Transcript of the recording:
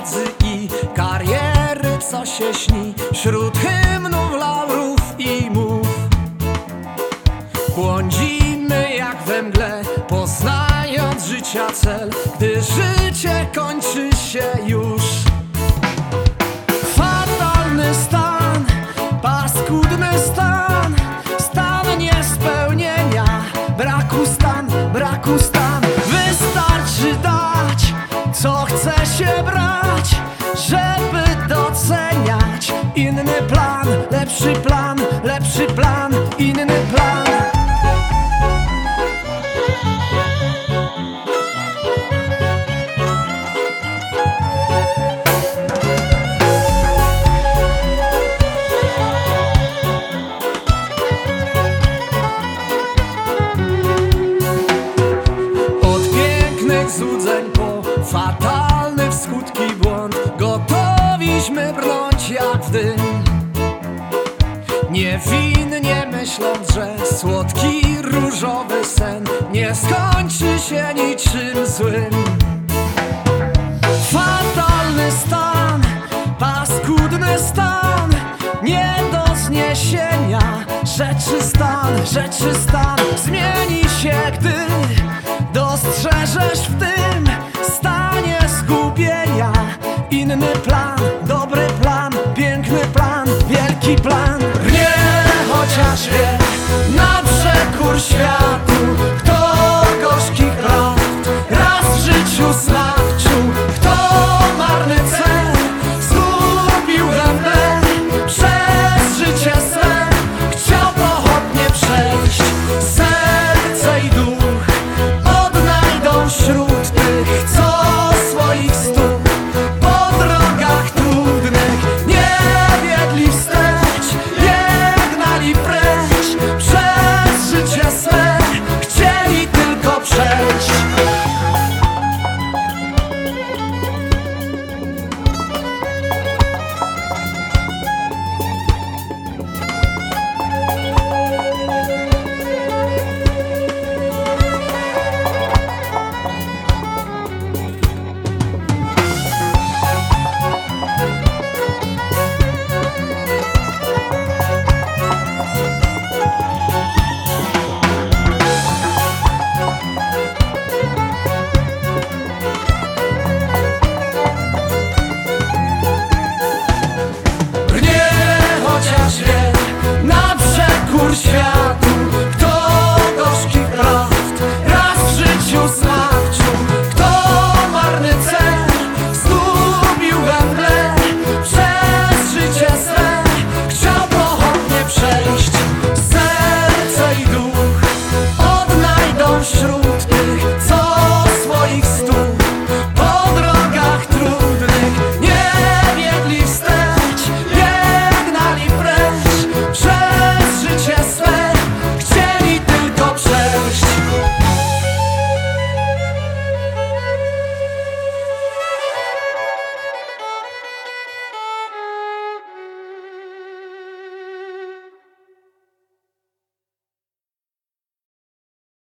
władzy i kariery, co się śni Wśród hymnów, laurów i mów. Błądzimy jak we mgle, poznając życia cel Gdy życie kończy się już. Fatalny stan, paskudny stan Stan niespełnienia, braku stan, braku stan inny plan, lepszy plan, lepszy plan, inny plan. Od pięknych złudzeń po fatalny w skutki błąd Gotowiśmy brnąć jak dym. Niewinnie myśląc, że słodki różowy sen Nie skończy się niczym złym. Fatalny stan, paskudny stan Nie do zniesienia. Rzeczy stan, rzeczy stan Zmieni się, gdy dostrzeżesz w tym Stanie zgubienia Inny plan, dobry plan, piękny plan, wielki plan. Nie, chociaż